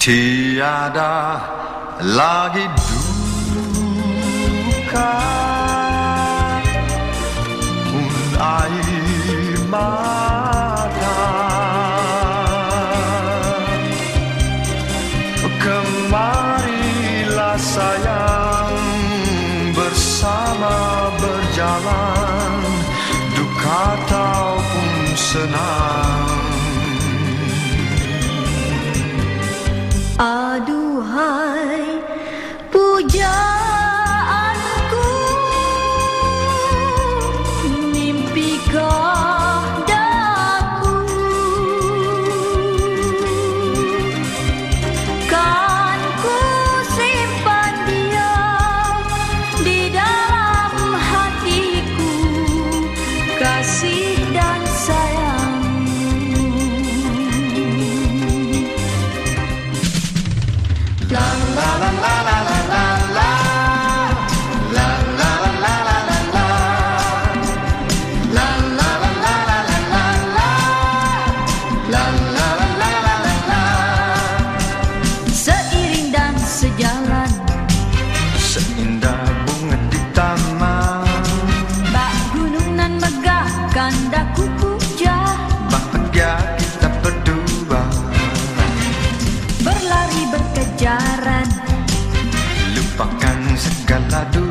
tiada lagi duka pun air mata. lama berjalan Duka ataupun senang. Galadu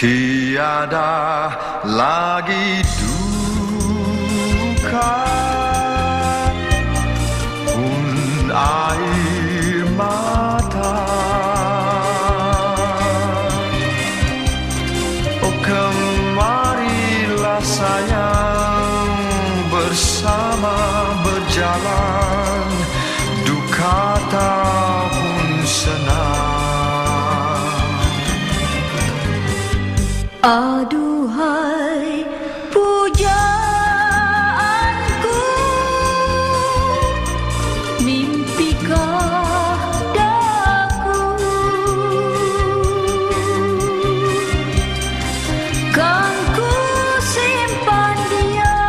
Tiada lagi duka. Pun air mata. Oh kemarilah sayang bersama berjalan. Aduhai pujaanku mimpi daku Kan simpan dia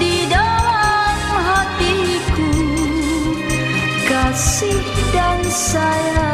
Di dalam hatiku Kasih dan sayang.